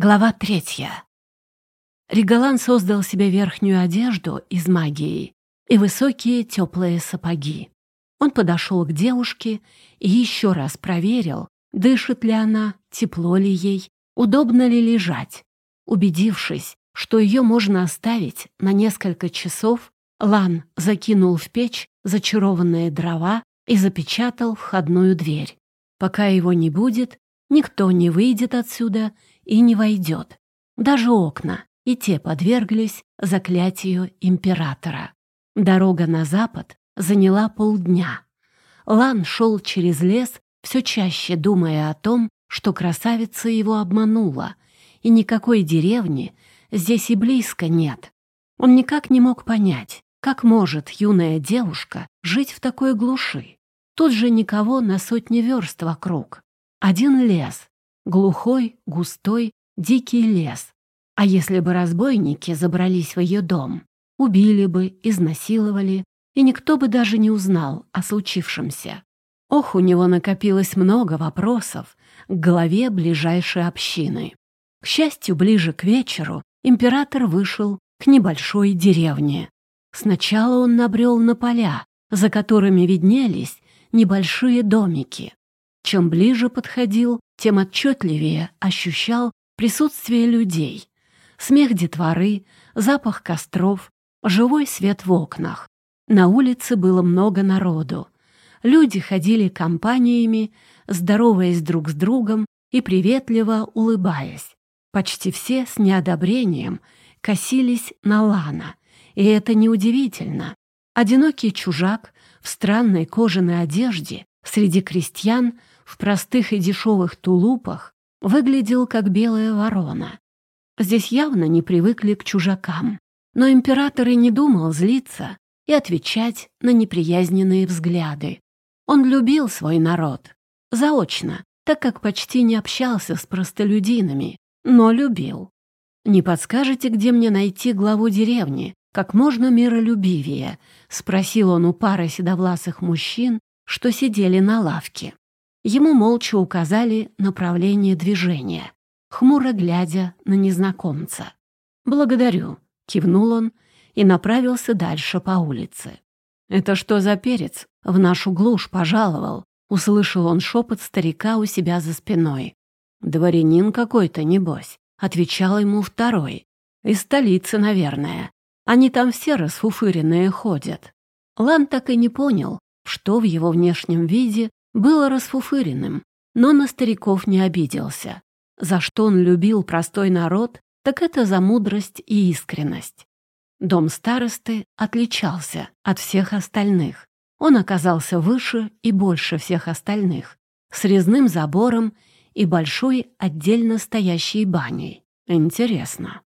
Глава третья. Регалан создал себе верхнюю одежду из магии и высокие теплые сапоги. Он подошел к девушке и еще раз проверил, дышит ли она, тепло ли ей, удобно ли лежать. Убедившись, что ее можно оставить на несколько часов, Лан закинул в печь зачарованные дрова и запечатал входную дверь. Пока его не будет, никто не выйдет отсюда и не войдет. Даже окна, и те подверглись заклятию императора. Дорога на запад заняла полдня. Лан шел через лес, все чаще думая о том, что красавица его обманула, и никакой деревни здесь и близко нет. Он никак не мог понять, как может юная девушка жить в такой глуши. Тут же никого на сотни верст вокруг. Один лес, Глухой, густой, дикий лес. А если бы разбойники забрались в ее дом, убили бы, изнасиловали, и никто бы даже не узнал о случившемся. Ох, у него накопилось много вопросов к главе ближайшей общины. К счастью, ближе к вечеру император вышел к небольшой деревне. Сначала он набрел на поля, за которыми виднелись небольшие домики. Чем ближе подходил, тем отчетливее ощущал присутствие людей. Смех детворы, запах костров, живой свет в окнах. На улице было много народу. Люди ходили компаниями, здороваясь друг с другом и приветливо улыбаясь. Почти все с неодобрением косились на Лана, и это неудивительно. Одинокий чужак в странной кожаной одежде среди крестьян в простых и дешевых тулупах выглядел как белая ворона. Здесь явно не привыкли к чужакам. Но император и не думал злиться и отвечать на неприязненные взгляды. Он любил свой народ. Заочно, так как почти не общался с простолюдинами, но любил. «Не подскажете, где мне найти главу деревни, как можно миролюбивее?» — спросил он у пары седовласых мужчин, что сидели на лавке. Ему молча указали направление движения, хмуро глядя на незнакомца. «Благодарю», — кивнул он и направился дальше по улице. «Это что за перец? В нашу глушь пожаловал», — услышал он шепот старика у себя за спиной. «Дворянин какой-то, небось», — отвечал ему второй. «Из столицы, наверное. Они там все расфуфыренные ходят». Лан так и не понял, что в его внешнем виде было расфуфыренным, но на стариков не обиделся. За что он любил простой народ, так это за мудрость и искренность. Дом старосты отличался от всех остальных. Он оказался выше и больше всех остальных, с резным забором и большой отдельно стоящей баней. Интересно.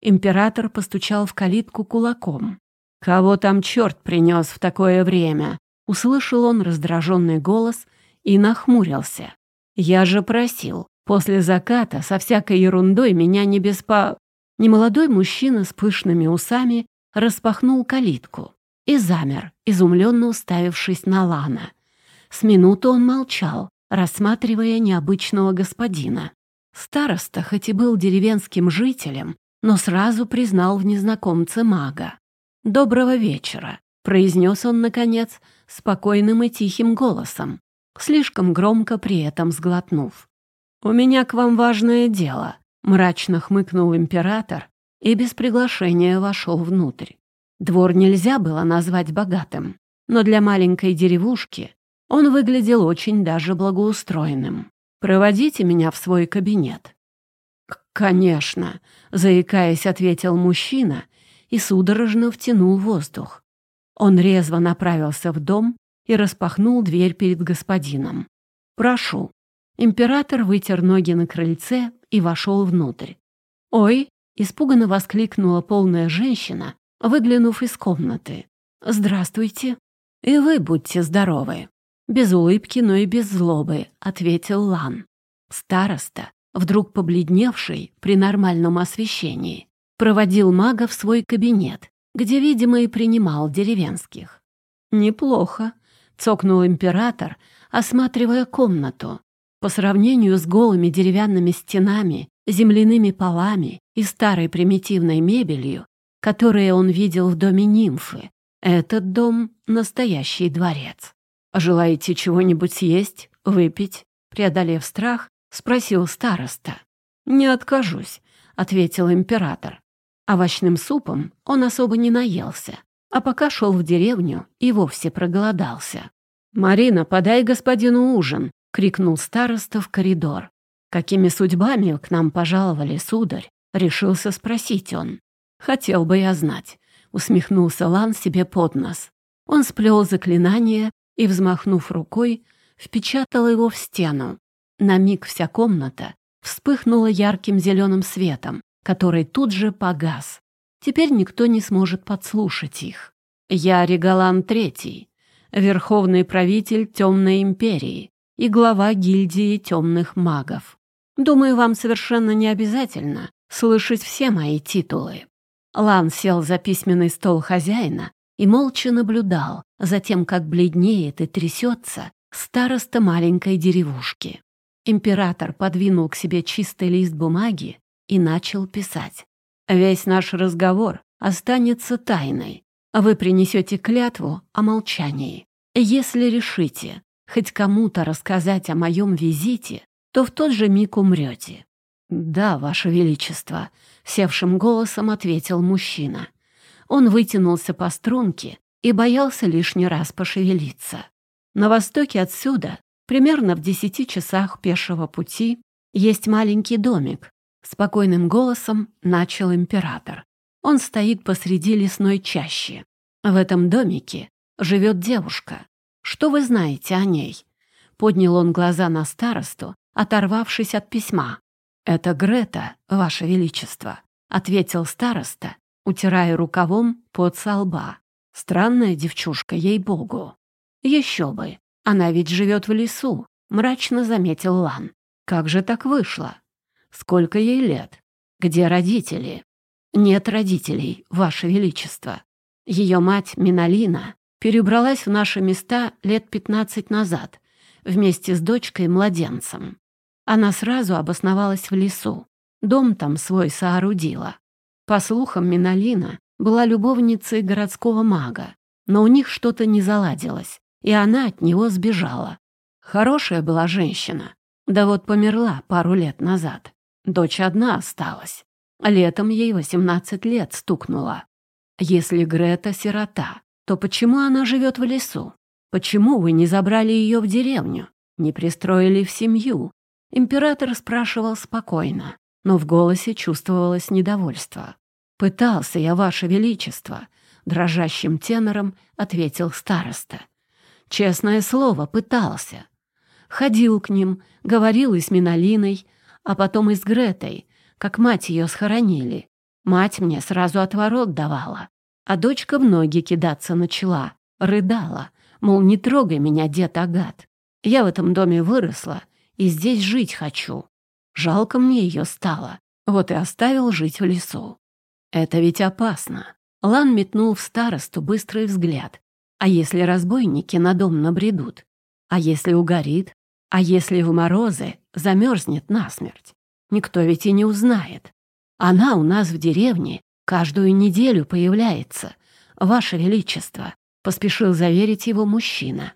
Император постучал в калитку кулаком. «Кого там черт принес в такое время?» Услышал он раздраженный голос и нахмурился. «Я же просил, после заката со всякой ерундой меня не беспо...» Немолодой мужчина с пышными усами распахнул калитку и замер, изумленно уставившись на Лана. С минуту он молчал, рассматривая необычного господина. Староста, хоть и был деревенским жителем, но сразу признал в незнакомце мага. «Доброго вечера», — произнес он, наконец, спокойным и тихим голосом, слишком громко при этом сглотнув. «У меня к вам важное дело», — мрачно хмыкнул император и без приглашения вошел внутрь. Двор нельзя было назвать богатым, но для маленькой деревушки он выглядел очень даже благоустроенным. «Проводите меня в свой кабинет». «Конечно», — заикаясь, ответил мужчина и судорожно втянул воздух. Он резво направился в дом и распахнул дверь перед господином. «Прошу». Император вытер ноги на крыльце и вошел внутрь. «Ой!» — испуганно воскликнула полная женщина, выглянув из комнаты. «Здравствуйте!» «И вы будьте здоровы!» Без улыбки, но и без злобы, ответил Лан. Староста, вдруг побледневший при нормальном освещении, проводил мага в свой кабинет, где, видимо, и принимал деревенских. «Неплохо», — цокнул император, осматривая комнату. По сравнению с голыми деревянными стенами земляными полами и старой примитивной мебелью, которые он видел в доме нимфы. Этот дом — настоящий дворец. «Желаете чего-нибудь съесть, выпить?» Преодолев страх, спросил староста. «Не откажусь», — ответил император. Овощным супом он особо не наелся, а пока шел в деревню и вовсе проголодался. «Марина, подай господину ужин!» — крикнул староста в коридор. «Какими судьбами к нам пожаловали, сударь?» — решился спросить он. «Хотел бы я знать», — усмехнулся Лан себе под нос. Он сплел заклинание и, взмахнув рукой, впечатал его в стену. На миг вся комната вспыхнула ярким зеленым светом, который тут же погас. Теперь никто не сможет подслушать их. Я Регалан Третий, верховный правитель Темной Империи и глава гильдии темных магов. Думаю, вам совершенно не обязательно слышать все мои титулы. Лан сел за письменный стол хозяина и молча наблюдал за тем, как бледнеет и трясется староста маленькой деревушки. Император подвинул к себе чистый лист бумаги и начал писать. «Весь наш разговор останется тайной. Вы принесете клятву о молчании. Если решите хоть кому-то рассказать о моем визите, то в тот же миг умрете». «Да, Ваше Величество», — севшим голосом ответил мужчина. Он вытянулся по струнке и боялся лишний раз пошевелиться. На востоке отсюда, примерно в десяти часах пешего пути, есть маленький домик, Спокойным голосом начал император. Он стоит посреди лесной чащи. В этом домике живет девушка. Что вы знаете о ней? Поднял он глаза на старосту, оторвавшись от письма. «Это Грета, Ваше Величество», — ответил староста, утирая рукавом под со лба. «Странная девчушка, ей-богу». «Еще бы, она ведь живет в лесу», — мрачно заметил Лан. «Как же так вышло? Сколько ей лет? Где родители? Нет родителей, Ваше Величество. Ее мать Миналина перебралась в наши места лет пятнадцать назад вместе с дочкой-младенцем. Она сразу обосновалась в лесу. Дом там свой соорудила. По слухам, Миналина была любовницей городского мага, но у них что-то не заладилось, и она от него сбежала. Хорошая была женщина, да вот померла пару лет назад. Дочь одна осталась. Летом ей 18 лет стукнуло. Если Грета сирота, то почему она живет в лесу? Почему вы не забрали ее в деревню? Не пристроили в семью? Император спрашивал спокойно, но в голосе чувствовалось недовольство. «Пытался я, Ваше Величество», — дрожащим тенором ответил староста. «Честное слово, пытался. Ходил к ним, говорил и с Миналиной, а потом и с Гретой, как мать ее схоронили. Мать мне сразу отворот давала, а дочка в ноги кидаться начала, рыдала, мол, не трогай меня, дед Агат. Я в этом доме выросла и здесь жить хочу. Жалко мне ее стало, вот и оставил жить в лесу. Это ведь опасно. Лан метнул в старосту быстрый взгляд. А если разбойники на дом набредут? А если угорит? А если в морозы замерзнет насмерть? Никто ведь и не узнает. Она у нас в деревне каждую неделю появляется. Ваше Величество, — поспешил заверить его мужчина.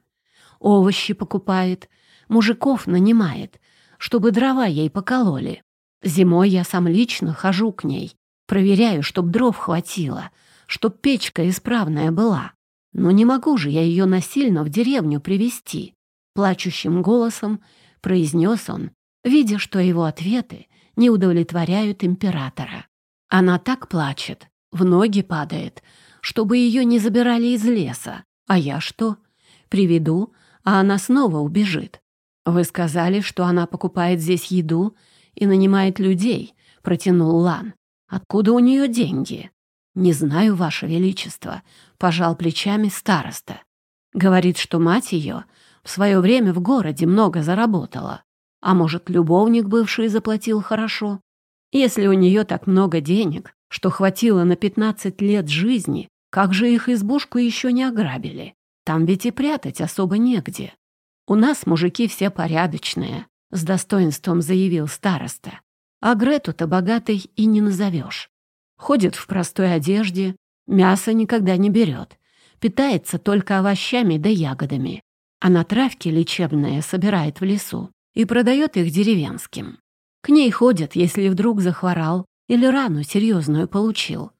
Овощи покупает, мужиков нанимает, чтобы дрова ей покололи. Зимой я сам лично хожу к ней, проверяю, чтоб дров хватило, чтоб печка исправная была. Но не могу же я ее насильно в деревню привести плачущим голосом произнес он, видя, что его ответы не удовлетворяют императора. Она так плачет, в ноги падает, чтобы ее не забирали из леса. А я что? Приведу, а она снова убежит. Вы сказали, что она покупает здесь еду и нанимает людей, протянул Лан. Откуда у нее деньги? Не знаю, Ваше Величество, пожал плечами староста. Говорит, что мать ее в свое время в городе много заработала. А может, любовник бывший заплатил хорошо? Если у нее так много денег, что хватило на 15 лет жизни, как же их избушку еще не ограбили? Там ведь и прятать особо негде. У нас мужики все порядочные, с достоинством заявил староста. А Грету-то богатой и не назовешь. Ходит в простой одежде, мясо никогда не берет, питается только овощами да ягодами, а на травки лечебные собирает в лесу и продает их деревенским. К ней ходят, если вдруг захворал или рану серьезную получил.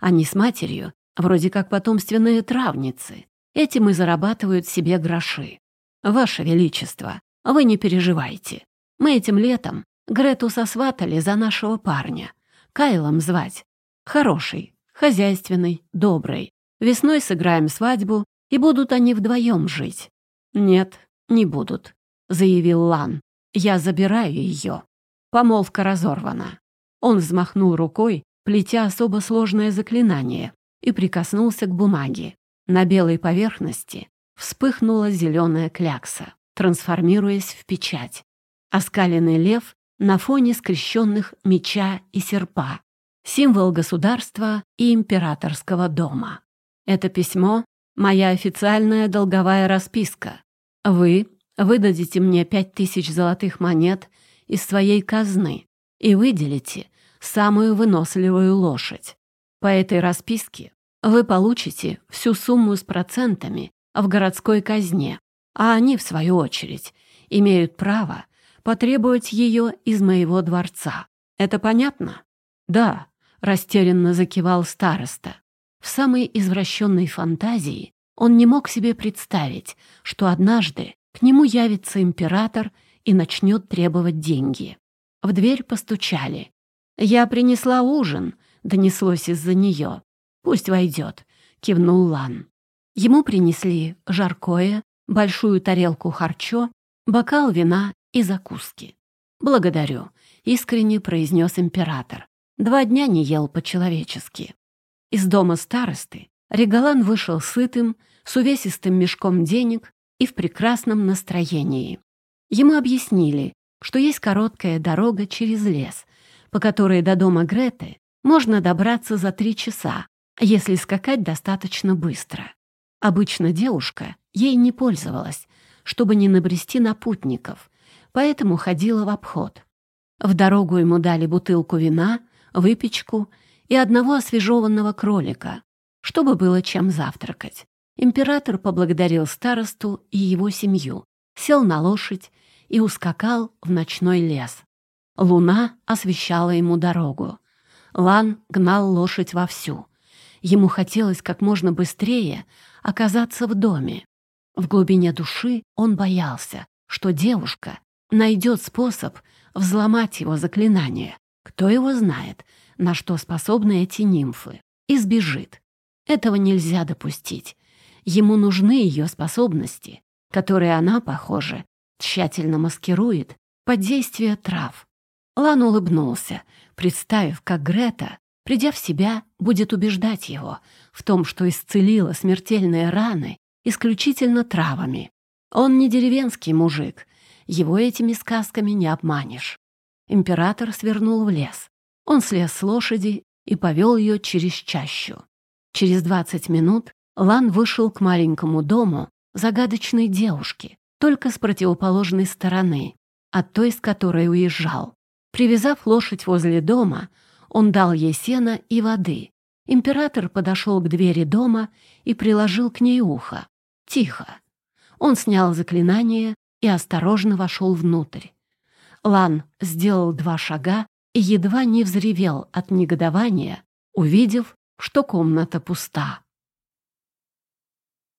Они с матерью вроде как потомственные травницы. Этим и зарабатывают себе гроши. Ваше Величество, вы не переживайте. Мы этим летом Грету сосватали за нашего парня. Кайлом звать. Хороший, хозяйственный, добрый. Весной сыграем свадьбу, и будут они вдвоем жить. Нет, не будут, заявил Лан. Я забираю ее. Помолвка разорвана. Он взмахнул рукой, плетя особо сложное заклинание, и прикоснулся к бумаге. На белой поверхности вспыхнула зеленая клякса, трансформируясь в печать. Оскаленный лев на фоне скрещенных меча и серпа символ государства и императорского дома. Это письмо — моя официальная долговая расписка. Вы выдадите мне пять тысяч золотых монет из своей казны и выделите самую выносливую лошадь. По этой расписке вы получите всю сумму с процентами в городской казне, а они, в свою очередь, имеют право потребовать ее из моего дворца. Это понятно? Да, растерянно закивал староста. В самой извращенной фантазии он не мог себе представить, что однажды к нему явится император и начнет требовать деньги. В дверь постучали. «Я принесла ужин», — донеслось из-за нее. «Пусть войдет», — кивнул Лан. Ему принесли жаркое, большую тарелку харчо, бокал вина и закуски. «Благодарю», — искренне произнес император. Два дня не ел по-человечески. Из дома старосты Регалан вышел сытым, с увесистым мешком денег и в прекрасном настроении. Ему объяснили, что есть короткая дорога через лес, по которой до дома Греты можно добраться за три часа, если скакать достаточно быстро. Обычно девушка ей не пользовалась, чтобы не набрести на путников, поэтому ходила в обход. В дорогу ему дали бутылку вина — выпечку и одного освежеванного кролика, чтобы было чем завтракать. Император поблагодарил старосту и его семью, сел на лошадь и ускакал в ночной лес. Луна освещала ему дорогу. Лан гнал лошадь вовсю. Ему хотелось как можно быстрее оказаться в доме. В глубине души он боялся, что девушка найдет способ взломать его заклинание. Кто его знает, на что способны эти нимфы, и сбежит. Этого нельзя допустить. Ему нужны ее способности, которые она, похоже, тщательно маскирует под действие трав. Лан улыбнулся, представив, как Грета, придя в себя, будет убеждать его в том, что исцелила смертельные раны исключительно травами. Он не деревенский мужик, его этими сказками не обманешь. Император свернул в лес. Он слез с лошади и повел ее через чащу. Через двадцать минут Лан вышел к маленькому дому загадочной девушки, только с противоположной стороны, от той, с которой уезжал. Привязав лошадь возле дома, он дал ей сена и воды. Император подошел к двери дома и приложил к ней ухо. Тихо. Он снял заклинание и осторожно вошел внутрь. Лан сделал два шага и едва не взревел от негодования, увидев, что комната пуста.